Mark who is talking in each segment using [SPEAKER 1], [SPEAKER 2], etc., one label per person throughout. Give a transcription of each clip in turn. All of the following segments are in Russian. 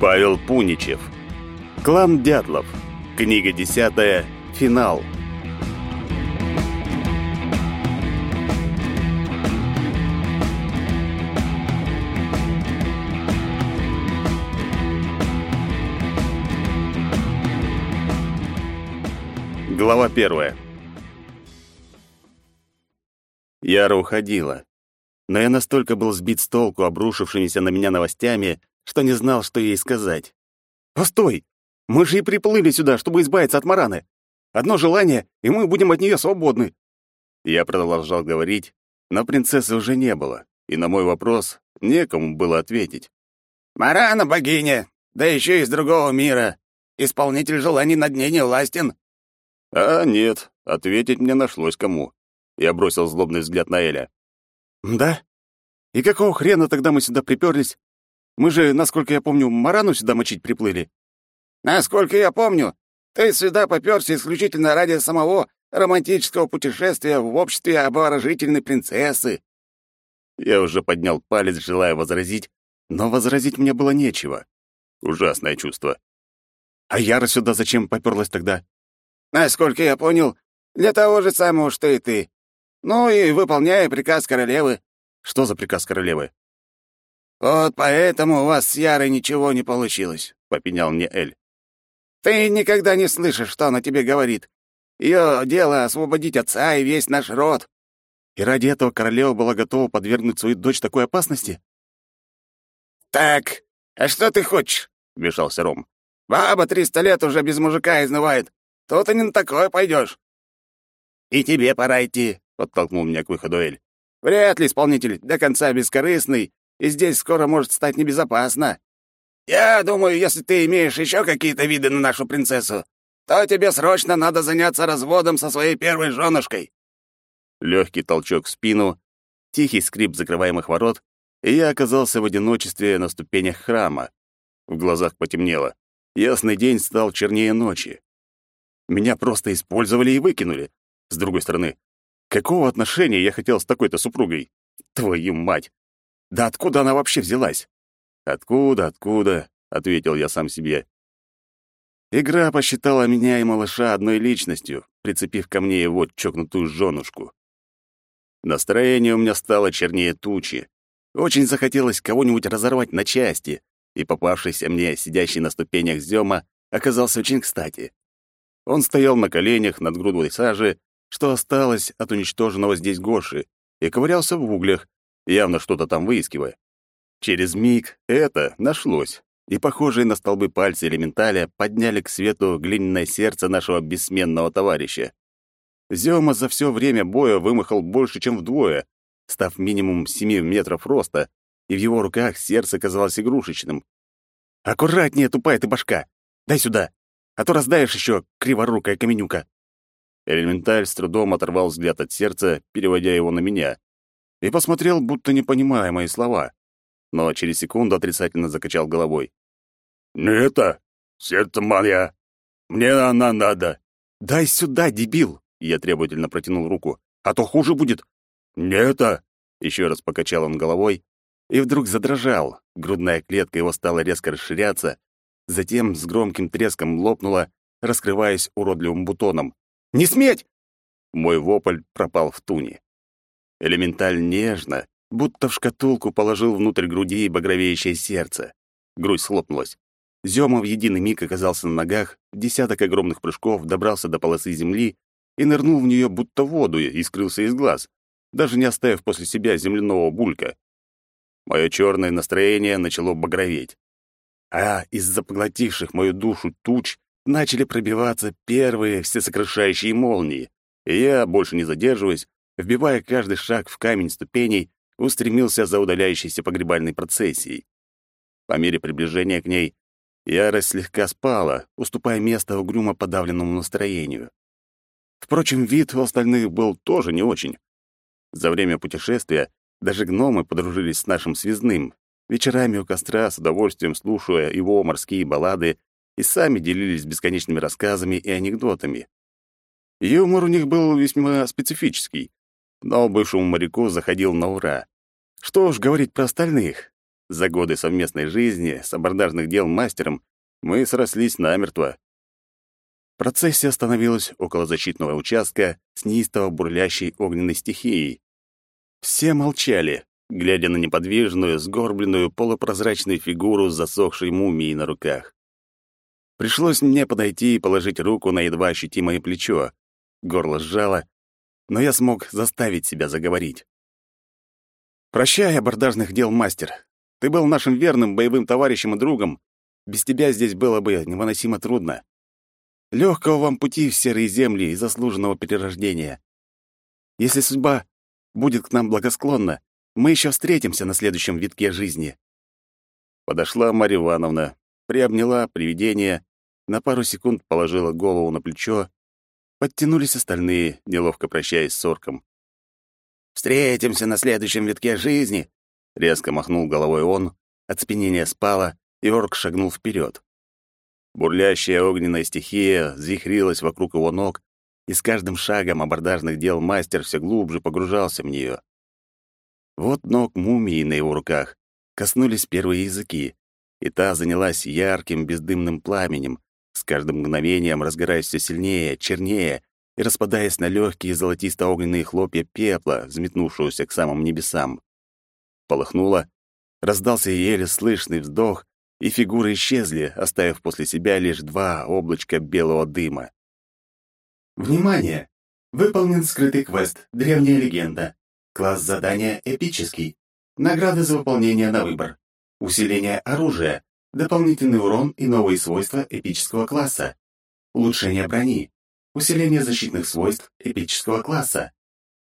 [SPEAKER 1] Павел Пуничев. Клан Дятлов. Книга десятая. Финал. Глава первая. Яра уходила. Но я настолько был сбит с толку обрушившимися на меня новостями, что не знал, что ей сказать. «Постой! Мы же и приплыли сюда, чтобы избавиться от Мараны. Одно желание, и мы будем от нее свободны». Я продолжал говорить, но принцессы уже не было, и на мой вопрос некому было ответить.
[SPEAKER 2] «Марана богиня, да еще из другого мира. Исполнитель желаний над ней не властен».
[SPEAKER 1] А нет, ответить мне нашлось кому. Я бросил злобный взгляд на Эля. «Да? И какого хрена тогда мы сюда приперлись? Мы же, насколько я помню, Марану сюда мочить приплыли».
[SPEAKER 2] «Насколько я помню, ты сюда попёрся исключительно ради самого романтического путешествия в обществе обворожительной принцессы».
[SPEAKER 1] Я уже поднял палец, желая возразить, но возразить мне было нечего. Ужасное чувство. А Яра сюда зачем попёрлась тогда?
[SPEAKER 2] Насколько я понял, для того же самого, что и ты. Ну и выполняя приказ королевы.
[SPEAKER 1] Что за приказ королевы?
[SPEAKER 2] Вот поэтому у вас с Ярой ничего не получилось, попенял мне Эль. Ты никогда не слышишь, что она тебе говорит. Ее дело освободить отца и весь наш род.
[SPEAKER 1] И ради этого королева была готова подвергнуть свою дочь такой опасности?
[SPEAKER 2] Так, а что ты хочешь? вмешался Ром. Баба триста лет уже без мужика изнывает. Тут и не на такое пойдешь. И тебе пора идти, подтолкнул меня к выходу Эль. Вряд ли исполнитель до конца бескорыстный, и здесь скоро может стать небезопасно. Я думаю, если ты имеешь еще какие-то виды на нашу принцессу, то тебе срочно надо заняться разводом со своей первой женушкой.
[SPEAKER 1] Легкий толчок в спину, тихий скрип закрываемых ворот, и я оказался в одиночестве на ступенях храма. В глазах потемнело. Ясный день стал чернее ночи. Меня просто использовали и выкинули. С другой стороны, какого отношения я хотел с такой-то супругой? Твою мать! Да откуда она вообще взялась? Откуда, откуда? ответил я сам себе. Игра посчитала меня и малыша одной личностью, прицепив ко мне его чокнутую женушку. Настроение у меня стало чернее тучи. Очень захотелось кого-нибудь разорвать на части, и попавшийся мне сидящий на ступенях Зёма оказался очень кстати. Он стоял на коленях над грудой сажи, что осталось от уничтоженного здесь Гоши, и ковырялся в углях, явно что-то там выискивая. Через миг это нашлось, и похожие на столбы пальцы элементаля подняли к свету глиняное сердце нашего бессменного товарища. Зёма за все время боя вымахал больше, чем вдвое, став минимум семи метров роста, и в его руках сердце казалось игрушечным. «Аккуратнее, тупая ты башка! Дай сюда!» а то раздаешь еще, криворукая каменюка». Элементаль с трудом оторвал взгляд от сердца, переводя его на меня, и посмотрел, будто не понимая мои слова, но через секунду отрицательно закачал головой. «Не это, сердце мне она надо». «Дай сюда, дебил!» — я требовательно протянул руку. «А то хуже будет». «Не это!» — еще раз покачал он головой и вдруг задрожал. Грудная клетка его стала резко расширяться, затем с громким треском лопнула, раскрываясь уродливым бутоном. «Не сметь!» Мой вопль пропал в туне. Элементаль нежно, будто в шкатулку положил внутрь груди багровеющее сердце. Грудь схлопнулась. Зёма в единый миг оказался на ногах, десяток огромных прыжков добрался до полосы земли и нырнул в нее будто в воду и скрылся из глаз, даже не оставив после себя земляного булька. Мое черное настроение начало багроветь а из-за поглотивших мою душу туч начали пробиваться первые всесокрушающие молнии, и я, больше не задерживаясь, вбивая каждый шаг в камень ступеней, устремился за удаляющейся погребальной процессией. По мере приближения к ней ярость слегка спала, уступая место угрюмо подавленному настроению. Впрочем, вид у остальных был тоже не очень. За время путешествия даже гномы подружились с нашим связным, вечерами у костра с удовольствием слушая его морские баллады и сами делились бесконечными рассказами и анекдотами. Юмор у них был весьма специфический, но бывшему моряку заходил на ура. Что уж говорить про остальных. За годы совместной жизни с абордажных дел мастером мы срослись намертво. Процессия остановилась около защитного участка с неистово бурлящей огненной стихией. Все молчали, глядя на неподвижную, сгорбленную, полупрозрачную фигуру засохшей мумией на руках. Пришлось мне подойти и положить руку на едва ощутимое плечо. Горло сжало, но я смог заставить себя заговорить. «Прощай, абордажных дел мастер. Ты был нашим верным боевым товарищем и другом. Без тебя здесь было бы невыносимо трудно. Легкого вам пути в серые земли и заслуженного перерождения. Если судьба будет к нам благосклонна, мы еще встретимся на следующем витке жизни». Подошла Марья Ивановна, приобняла привидение, на пару секунд положила голову на плечо, подтянулись остальные, неловко прощаясь с орком.
[SPEAKER 2] «Встретимся на следующем витке жизни!» Резко махнул головой он, оцепенение спало, и орк шагнул вперед.
[SPEAKER 1] Бурлящая огненная стихия зихрилась вокруг его ног, и с каждым шагом абордажных дел мастер все глубже погружался в нее. Вот ног мумии на его руках коснулись первые языки, и та занялась ярким бездымным пламенем, с каждым мгновением разгораясь все сильнее, чернее и распадаясь на легкие золотисто-огненные хлопья пепла, взметнувшегося к самым небесам. Полыхнуло, раздался еле слышный вздох, и фигуры исчезли, оставив после себя лишь два облачка белого дыма.
[SPEAKER 3] Внимание! Выполнен скрытый квест «Древняя легенда». Класс задания «Эпический». Награды за выполнение на выбор. Усиление оружия. Дополнительный урон и новые свойства эпического класса. Улучшение брони. Усиление защитных свойств эпического класса.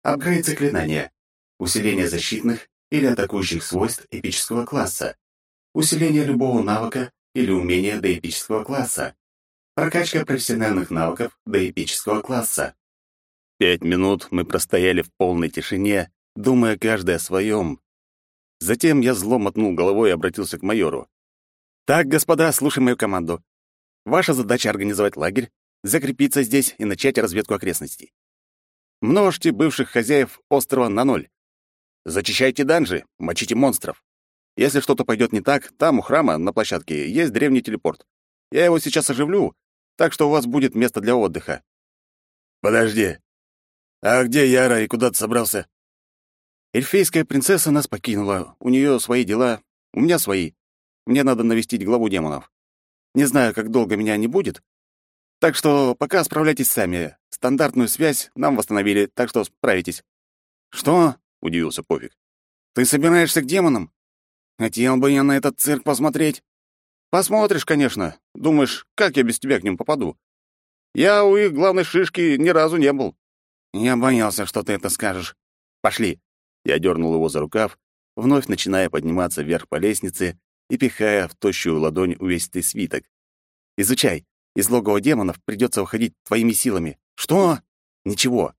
[SPEAKER 3] Апгрейд заклинания. Усиление защитных или атакующих свойств эпического класса. Усиление любого навыка или умения до эпического класса. Прокачка профессиональных навыков до эпического класса.
[SPEAKER 1] Пять минут мы простояли в полной тишине, думая каждый о своем. Затем я зло мотнул головой и обратился к майору. «Так, господа, слушай мою команду. Ваша задача — организовать лагерь, закрепиться здесь и начать разведку окрестностей. Множьте бывших хозяев острова на ноль. Зачищайте данжи, мочите монстров. Если что-то пойдет не так, там у храма на площадке есть древний телепорт. Я его сейчас оживлю, так что у вас будет место для отдыха.
[SPEAKER 2] Подожди. А где Яра и куда ты собрался?
[SPEAKER 1] Эльфийская принцесса нас покинула. У нее свои дела, у меня свои. Мне надо навестить главу демонов. Не знаю, как долго меня не будет. Так что пока справляйтесь сами. Стандартную связь нам восстановили, так что справитесь». «Что?» — удивился Пофиг. «Ты собираешься к демонам? Хотел бы я на этот цирк посмотреть». «Посмотришь, конечно. Думаешь, как я без тебя к ним попаду? Я у их главной шишки ни разу не был». «Я боялся, что ты это скажешь. Пошли». Я дернул его за рукав, вновь начиная подниматься вверх по лестнице и пихая в тощую ладонь увесистый свиток. «Изучай. Из логова демонов придется уходить твоими силами». «Что?» «Ничего».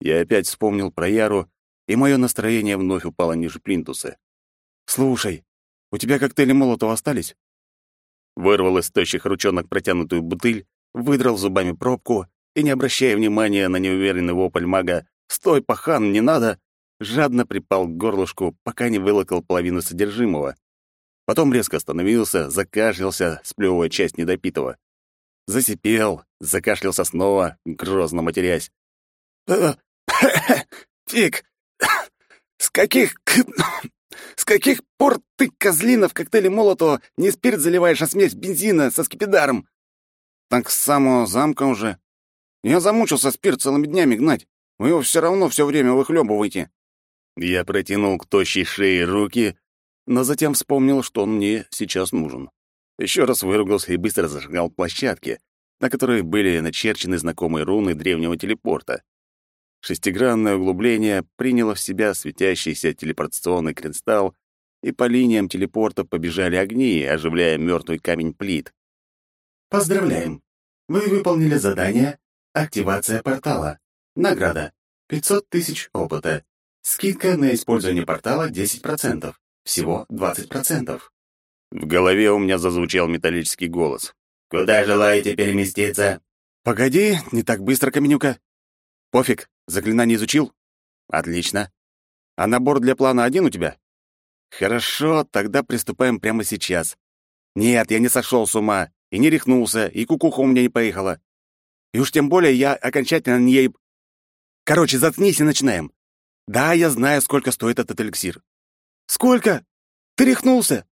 [SPEAKER 1] Я опять вспомнил про Яру, и мое настроение вновь упало ниже плинтуса. «Слушай, у тебя коктейли Молотова остались?» Вырвал из тощих ручонок протянутую бутыль, выдрал зубами пробку и, не обращая внимания на неуверенный вопль мага «Стой, пахан, не надо!», жадно припал к горлышку, пока не вылокал половину содержимого. Потом резко остановился, закашлялся, сплёвывая часть недопитого. Засипел, закашлялся снова, грозно матерясь.
[SPEAKER 2] «Фиг! С каких... С каких пор ты, козлина, в коктейле Молотова не спирт заливаешь, а смесь бензина со скипидаром?»
[SPEAKER 1] «Так с самого замка уже. Я замучился спирт целыми днями гнать. Вы его все равно все время выхлебываете». Я протянул к тощей шее руки, но затем вспомнил, что он мне сейчас нужен. Еще раз выругался и быстро зажигал площадки, на которой были начерчены знакомые руны древнего телепорта. Шестигранное углубление приняло в себя светящийся телепортационный кристалл, и по линиям телепорта побежали огни, оживляя мертвый камень плит.
[SPEAKER 3] Поздравляем! Вы выполнили задание «Активация портала». Награда — 500 тысяч опыта. Скидка на использование портала 10%. Всего 20%.
[SPEAKER 1] В голове у меня зазвучал металлический голос.
[SPEAKER 2] «Куда желаете переместиться?»
[SPEAKER 1] «Погоди, не так быстро, Каменюка. Пофиг, заклинание изучил?» «Отлично. А набор для плана один у тебя?» Хорошо, тогда приступаем прямо сейчас. Нет, я не сошел с ума, и не рехнулся, и кукуха у меня не поехала. И уж тем более я окончательно не ей... Короче, заткнись и начинаем. Да, я знаю, сколько стоит этот эликсир. Сколько? Ты рехнулся?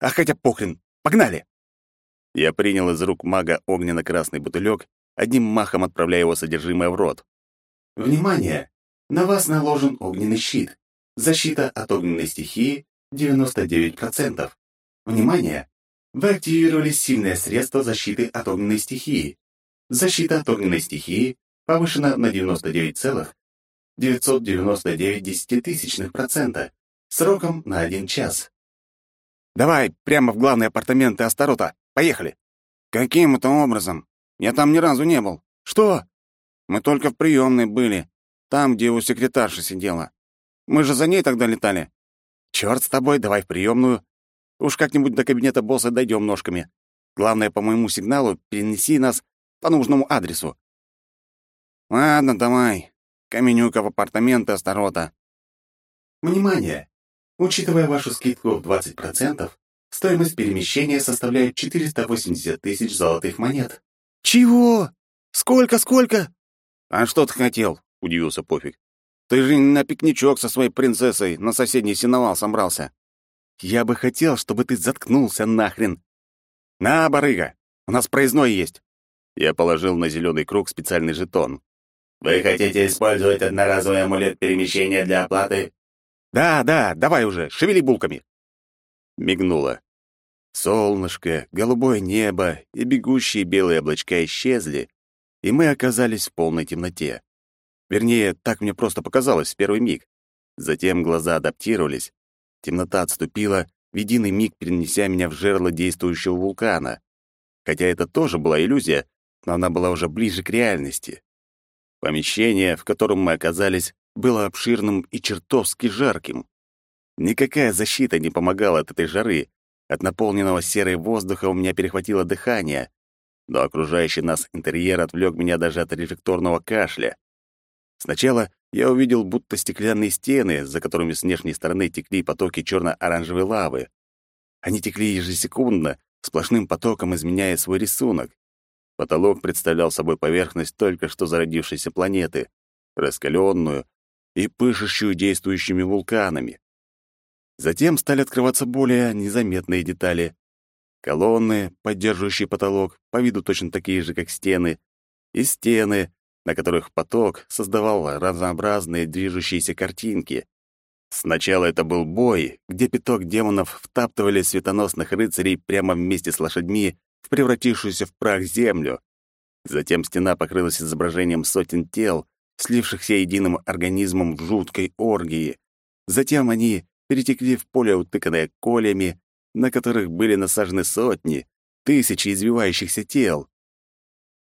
[SPEAKER 1] А хотя похрен. Погнали. Я принял из рук мага огненно-красный бутылек, одним махом отправляя его содержимое в рот.
[SPEAKER 3] Внимание! На вас наложен огненный щит. Защита от огненной стихии 99%. Внимание! Вы активировали сильное средство защиты от огненной стихии. Защита от огненной стихии повышена на 99,999 десятитысячных процента, сроком на один час.
[SPEAKER 1] Давай, прямо в главные апартаменты Астарота. Поехали.
[SPEAKER 2] Каким это образом? Я там ни разу не был.
[SPEAKER 1] Что?
[SPEAKER 2] Мы только в приемной были, там, где у секретарши сидела. Мы же за ней тогда летали.
[SPEAKER 1] Черт с тобой, давай в приемную. Уж как-нибудь до кабинета босса дойдем ножками. Главное, по моему сигналу, перенеси нас по нужному адресу.
[SPEAKER 2] Ладно, давай. Каменюка в апартаменты Астарота.
[SPEAKER 3] Внимание! Учитывая вашу скидку в 20%, стоимость перемещения составляет 480 тысяч золотых монет.
[SPEAKER 1] Чего? Сколько, сколько?
[SPEAKER 2] А что ты хотел? Удивился Пофиг. Ты же на пикничок со своей принцессой на соседний сеновал собрался.
[SPEAKER 1] Я бы хотел, чтобы ты заткнулся нахрен. На, барыга, у нас проездной есть. Я положил на зеленый круг специальный жетон.
[SPEAKER 3] Вы хотите использовать одноразовый амулет перемещения для оплаты?
[SPEAKER 1] Да, да, давай уже, шевели булками. Мигнуло. Солнышко, голубое небо и бегущие белые облачка исчезли, и мы оказались в полной темноте. Вернее, так мне просто показалось в первый миг. Затем глаза адаптировались, Темнота отступила, в единый миг перенеся меня в жерло действующего вулкана. Хотя это тоже была иллюзия, но она была уже ближе к реальности. Помещение, в котором мы оказались, было обширным и чертовски жарким. Никакая защита не помогала от этой жары. От наполненного серой воздуха у меня перехватило дыхание, но окружающий нас интерьер отвлек меня даже от рефлекторного кашля. Сначала я увидел будто стеклянные стены, за которыми с внешней стороны текли потоки черно-оранжевой лавы. Они текли ежесекундно, сплошным потоком изменяя свой рисунок. Потолок представлял собой поверхность только что зародившейся планеты, раскаленную и пышущую действующими вулканами. Затем стали открываться более незаметные детали. Колонны, поддерживающие потолок, по виду точно такие же, как стены, и стены, на которых поток создавал разнообразные движущиеся картинки. Сначала это был бой, где пяток демонов втаптывали светоносных рыцарей прямо вместе с лошадьми в превратившуюся в прах землю. Затем стена покрылась изображением сотен тел, слившихся единым организмом в жуткой оргии. Затем они перетекли в поле, утыканное колями, на которых были насажены сотни, тысячи извивающихся тел.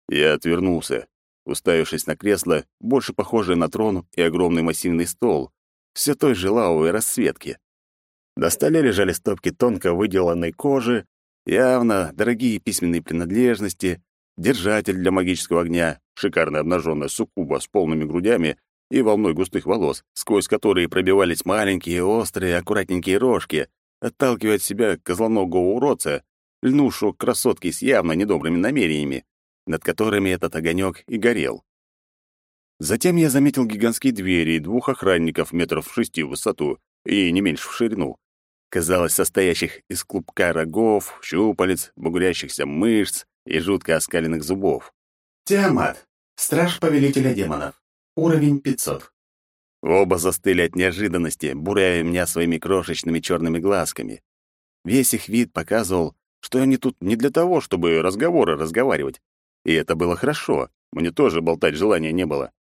[SPEAKER 1] Я отвернулся уставившись на кресло, больше похожее на трон и огромный массивный стол, все той же лавовой расцветки. До столе лежали стопки тонко выделанной кожи, явно дорогие письменные принадлежности, держатель для магического огня, шикарная обнаженная суккуба с полными грудями и волной густых волос, сквозь которые пробивались маленькие, острые, аккуратненькие рожки, отталкивая от себя козлоногого уродца, льнувшего красотки с явно недобрыми намерениями над которыми этот огонек и горел. Затем я заметил гигантские двери и двух охранников метров в шести в высоту и не меньше в ширину, казалось, состоящих из клубка рогов, щупалец, бугрящихся мышц и жутко оскаленных зубов.
[SPEAKER 3] Тиамат, страж повелителя демонов, уровень 500.
[SPEAKER 1] Оба застыли от неожиданности, буряя меня своими крошечными черными глазками. Весь их вид показывал, что они тут не для того, чтобы разговоры разговаривать, и это было хорошо, мне тоже болтать желания не было.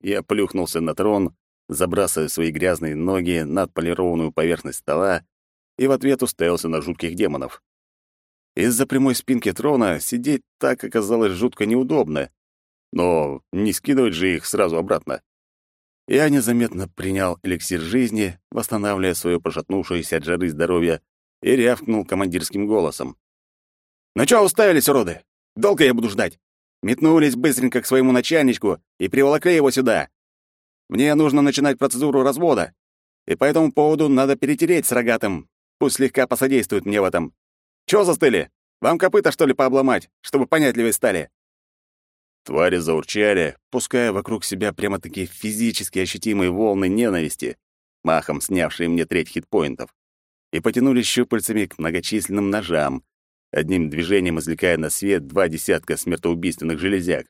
[SPEAKER 1] Я плюхнулся на трон, забрасывая свои грязные ноги на отполированную поверхность стола и в ответ уставился на жутких демонов. Из-за прямой спинки трона сидеть так оказалось жутко неудобно, но не скидывать же их сразу обратно. Я незаметно принял эликсир жизни, восстанавливая свое пошатнувшееся от жары здоровье, и рявкнул командирским голосом. «Ну чё уставились, уроды? Долго я буду ждать? Метнулись быстренько к своему начальничку и приволокли его сюда. Мне нужно начинать процедуру развода. И по этому поводу надо перетереть с рогатым. Пусть слегка посодействует мне в этом. Чего застыли? Вам копыта, что ли, пообломать, чтобы понятливее стали?» Твари заурчали, пуская вокруг себя прямо-таки физически ощутимые волны ненависти, махом снявшие мне треть хитпоинтов, и потянулись щупальцами к многочисленным ножам, одним движением извлекая на свет два десятка смертоубийственных железяк.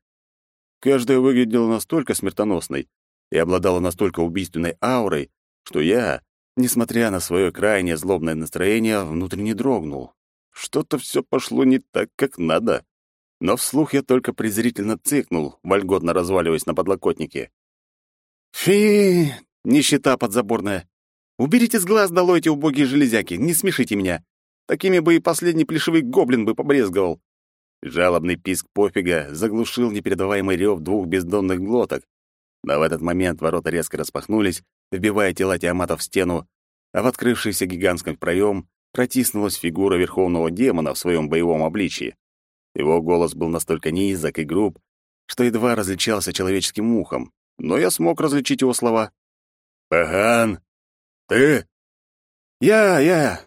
[SPEAKER 1] Каждая выглядела настолько смертоносной и обладала настолько убийственной аурой, что я, несмотря на свое крайне злобное настроение, внутренне дрогнул. Что-то все пошло не так, как надо. Но вслух я только презрительно цыкнул, вольготно разваливаясь на подлокотнике. «Фи, нищета подзаборная! Уберите с глаз долой эти убогие железяки, не смешите меня! Такими бы и последний плешивый гоблин бы побрезговал!» Жалобный писк пофига заглушил непередаваемый рев двух бездонных глоток. Но в этот момент ворота резко распахнулись, вбивая тела Тиамата в стену, а в открывшийся гигантском проем протиснулась фигура верховного демона в своем боевом обличии. Его голос был настолько низок и груб, что едва различался человеческим ухом, но я смог различить его слова.
[SPEAKER 2] «Паган, ты?»
[SPEAKER 1] «Я, я.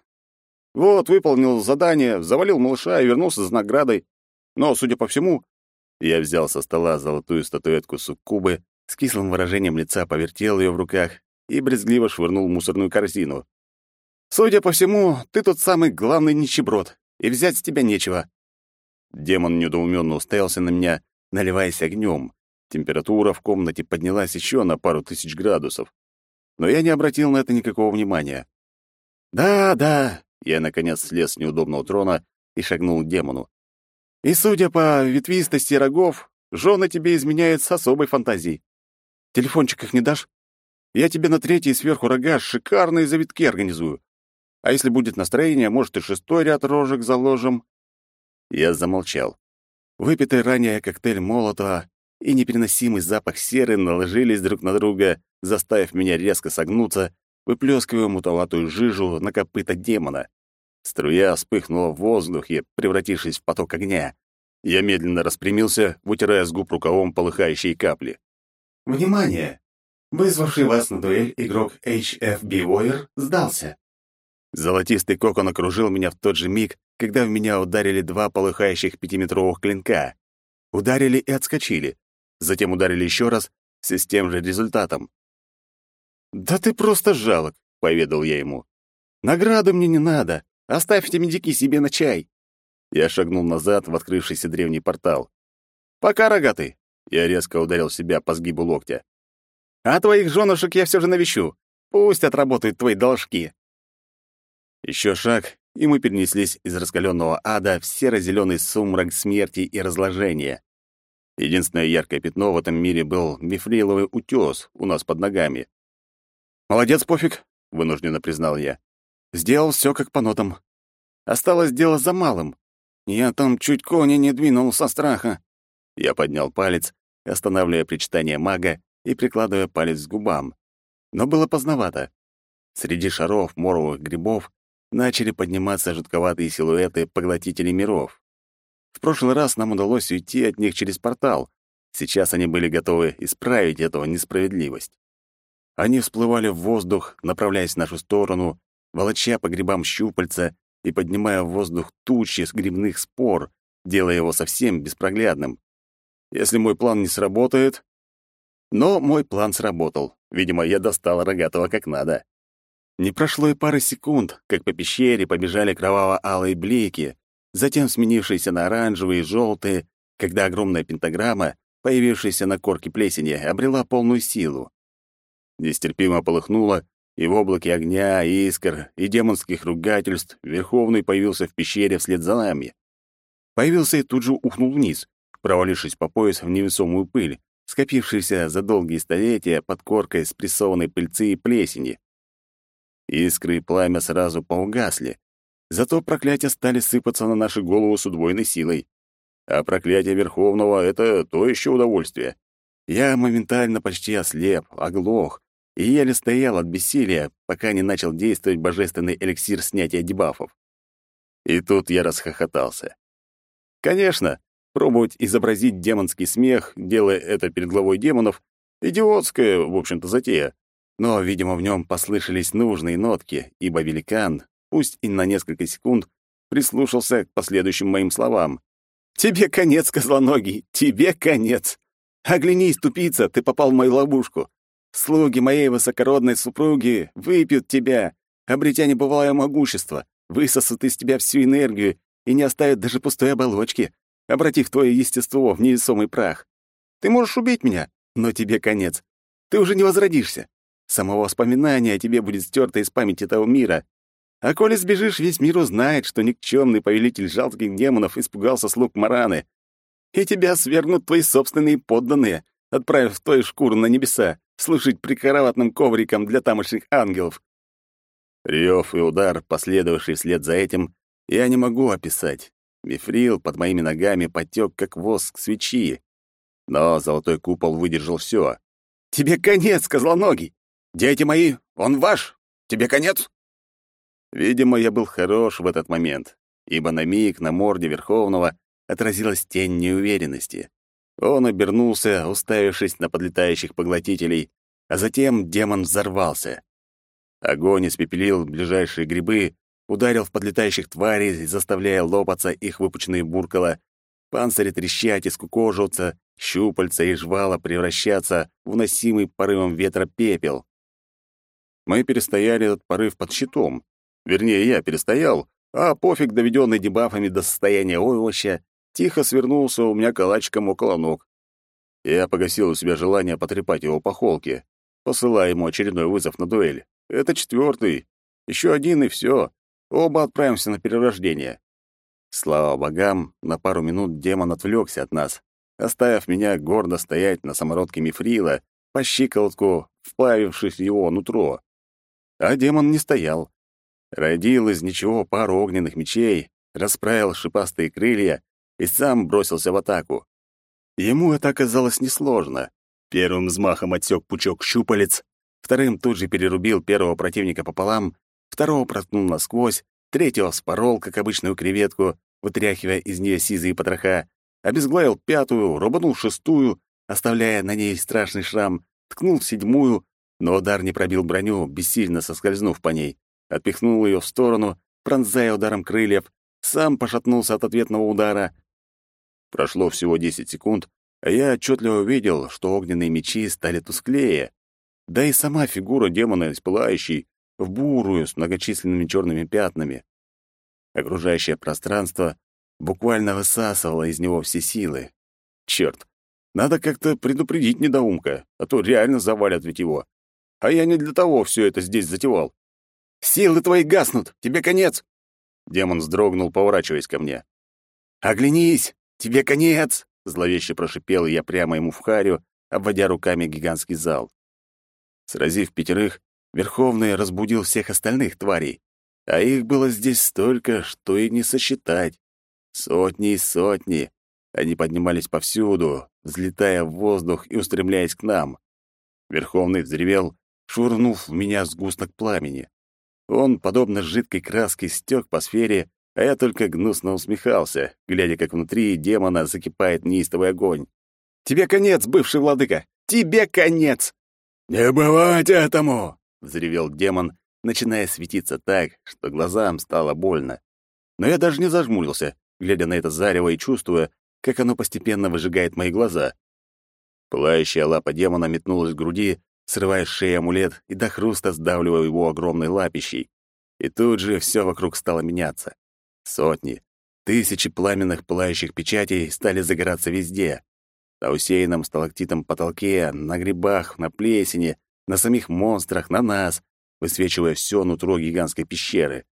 [SPEAKER 1] Вот, выполнил задание, завалил малыша и вернулся за наградой. Но, судя по всему...» Я взял со стола золотую статуэтку суккубы, с кислым выражением лица повертел ее в руках и брезгливо швырнул в мусорную корзину. «Судя по всему, ты тут самый главный нищеброд, и взять с тебя нечего. Демон недоуменно уставился на меня, наливаясь огнем. Температура в комнате поднялась еще на пару тысяч градусов. Но я не обратил на это никакого внимания. «Да, да», — я, наконец, слез с неудобного трона и шагнул к демону. «И, судя по ветвистости рогов, жены тебе изменяют с особой фантазией. Телефончик их не дашь? Я тебе на третий сверху рога шикарные завитки организую. А если будет настроение, может, и шестой ряд рожек заложим. Я замолчал. Выпитый ранее коктейль Молотова и непереносимый запах серы наложились друг на друга, заставив меня резко согнуться, выплескивая мутоватую жижу на копыта демона. Струя вспыхнула в воздухе, превратившись в поток огня. Я медленно распрямился, вытирая с губ рукавом полыхающие капли.
[SPEAKER 3] «Внимание! Вызвавший вас на дуэль игрок HFB Warrior сдался.
[SPEAKER 1] Золотистый кокон окружил меня в тот же миг, когда в меня ударили два полыхающих пятиметровых клинка. Ударили и отскочили. Затем ударили еще раз, все с тем же результатом. «Да ты просто жалок», — поведал я ему. «Награды мне не надо. Оставь эти медики себе на чай». Я шагнул назад в открывшийся древний портал. «Пока, рогатый!» Я резко ударил себя по сгибу локтя. «А твоих женушек я все же навещу. Пусть отработают твои должки». Еще шаг, и мы перенеслись из раскаленного ада в серо-зеленый сумрак смерти и разложения. Единственное яркое пятно в этом мире был мифриловый утес у нас под ногами. «Молодец, пофиг», — вынужденно признал я. «Сделал все как по нотам. Осталось дело за малым. Я там чуть кони не двинул со страха». Я поднял палец, останавливая причитание мага и прикладывая палец к губам. Но было поздновато. Среди шаров моровых грибов начали подниматься жутковатые силуэты поглотителей миров. В прошлый раз нам удалось уйти от них через портал. Сейчас они были готовы исправить эту несправедливость. Они всплывали в воздух, направляясь в нашу сторону, волоча по грибам щупальца и поднимая в воздух тучи с грибных спор, делая его совсем беспроглядным. Если мой план не сработает... Но мой план сработал. Видимо, я достал рогатого как надо. Не прошло и пары секунд, как по пещере побежали кроваво-алые блики, затем сменившиеся на оранжевые и желтые, когда огромная пентаграмма, появившаяся на корке плесени, обрела полную силу. Нестерпимо полыхнуло, и в облаке огня, искр и демонских ругательств Верховный появился в пещере вслед за нами. Появился и тут же ухнул вниз, провалившись по пояс в невесомую пыль, скопившуюся за долгие столетия под коркой спрессованной пыльцы и плесени. Искры и пламя сразу поугасли. Зато проклятия стали сыпаться на наши голову с удвоенной силой. А проклятие Верховного — это то еще удовольствие. Я моментально почти ослеп, оглох, и еле стоял от бессилия, пока не начал действовать божественный эликсир снятия дебафов. И тут я расхохотался. Конечно, пробовать изобразить демонский смех, делая это перед главой демонов, идиотская, в общем-то, затея. Но, видимо, в нем послышались нужные нотки, ибо великан, пусть и на несколько секунд, прислушался к последующим моим словам. «Тебе конец, козлоногий, тебе конец! Оглянись, тупица, ты попал в мою ловушку. Слуги моей высокородной супруги выпьют тебя, обретя небывалое могущество, высосут из тебя всю энергию и не оставят даже пустой оболочки, обратив твое естество в невесомый прах. Ты можешь убить меня, но тебе конец. Ты уже не возродишься. Самого воспоминания о тебе будет стерто из памяти того мира. А коли сбежишь, весь мир узнает, что никчемный повелитель жалких демонов испугался слуг Мараны. И тебя свергнут твои собственные подданные, отправив твою шкуру на небеса, служить прикроватным ковриком для тамошних ангелов. Рев и удар, последовавший вслед за этим, я не могу описать. Мифрил под моими ногами потек, как воск свечи. Но золотой купол выдержал все. «Тебе конец, козлоногий! Дети мои, он ваш! Тебе конец!» Видимо, я был хорош в этот момент, ибо на миг на морде Верховного отразилась тень неуверенности. Он обернулся, уставившись на подлетающих поглотителей, а затем демон взорвался. Огонь испепелил ближайшие грибы, ударил в подлетающих тварей, заставляя лопаться их выпученные буркала, панцири трещать и скукоживаться, щупальца и жвала превращаться в уносимый порывом ветра пепел. Мы перестояли этот порыв под щитом. Вернее, я перестоял, а пофиг, доведенный дебафами до состояния овоща, тихо свернулся у меня калачиком около ног. Я погасил у себя желание потрепать его по холке, посылая ему очередной вызов на дуэль. Это четвертый. Еще один и все. Оба отправимся на перерождение. Слава богам, на пару минут демон отвлекся от нас, оставив меня гордо стоять на самородке мифрила, по щиколотку, вплавившись в его нутро. А демон не стоял. Родил из ничего пару огненных мечей, расправил шипастые крылья и сам бросился в атаку. Ему это оказалось несложно. Первым взмахом отсек пучок щупалец, вторым тут же перерубил первого противника пополам, второго проткнул насквозь, третьего спорол, как обычную креветку, вытряхивая из нее сизые потроха, обезглавил пятую, рубанул шестую, оставляя на ней страшный шрам, ткнул седьмую, но удар не пробил броню, бессильно соскользнув по ней, отпихнул ее в сторону, пронзая ударом крыльев, сам пошатнулся от ответного удара. Прошло всего десять секунд, а я отчетливо увидел, что огненные мечи стали тусклее, да и сама фигура демона из пылающей, в бурую, с многочисленными черными пятнами. Окружающее пространство буквально высасывало из него все силы. Черт, надо как-то предупредить недоумка, а то реально завалят ведь его. А я не для того все это здесь затевал. «Силы твои гаснут! Тебе конец!» Демон вздрогнул, поворачиваясь ко мне. «Оглянись! Тебе конец!» Зловеще прошипел я прямо ему в харю, обводя руками гигантский зал. Сразив пятерых, Верховный разбудил всех остальных тварей, а их было здесь столько, что и не сосчитать. Сотни и сотни. Они поднимались повсюду, взлетая в воздух и устремляясь к нам. Верховный взревел, швырнув в меня сгусток пламени. Он, подобно жидкой краске, стек по сфере, а я только гнусно усмехался, глядя, как внутри демона закипает неистовый огонь. «Тебе конец, бывший владыка! Тебе конец!»
[SPEAKER 2] «Не бывать этому!»
[SPEAKER 1] — взревел демон, начиная светиться так, что глазам стало больно. Но я даже не зажмурился, глядя на это зарево и чувствуя, как оно постепенно выжигает мои глаза. Пылающая лапа демона метнулась к груди, срывая с шеи амулет и до хруста сдавливая его огромной лапищей. И тут же все вокруг стало меняться. Сотни, тысячи пламенных пылающих печатей стали загораться везде. На усеянном сталактитом потолке, на грибах, на плесени, на самих монстрах, на нас, высвечивая все нутро гигантской пещеры.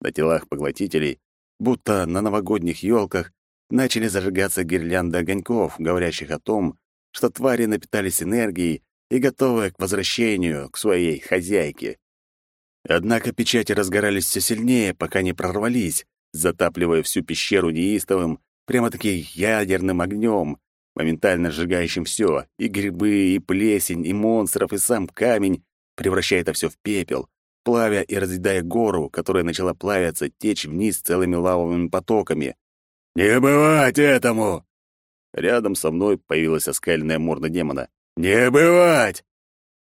[SPEAKER 1] На телах поглотителей, будто на новогодних елках, начали зажигаться гирлянды огоньков, говорящих о том, что твари напитались энергией и готовы к возвращению к своей хозяйке. Однако печати разгорались все сильнее, пока не прорвались, затапливая всю пещеру неистовым, прямо-таки ядерным огнем, моментально сжигающим все, и грибы, и плесень, и монстров, и сам камень, превращая это все в пепел, плавя и разъедая гору, которая начала плавиться, течь вниз целыми лавовыми потоками.
[SPEAKER 2] «Не бывать этому!»
[SPEAKER 1] Рядом со мной появилась оскаленная морда демона.
[SPEAKER 2] «Не бывать!»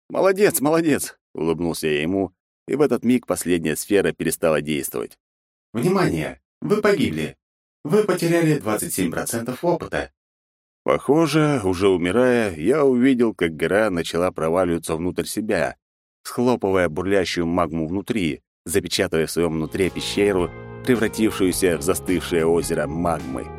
[SPEAKER 1] Молодец, молодец, улыбнулся я ему, и в этот миг последняя сфера перестала действовать.
[SPEAKER 3] Внимание! Вы погибли. Вы потеряли 27% опыта.
[SPEAKER 1] Похоже, уже умирая, я увидел, как гора начала проваливаться внутрь себя, схлопывая бурлящую магму внутри, запечатывая в своем внутри пещеру, превратившуюся в застывшее озеро магмы.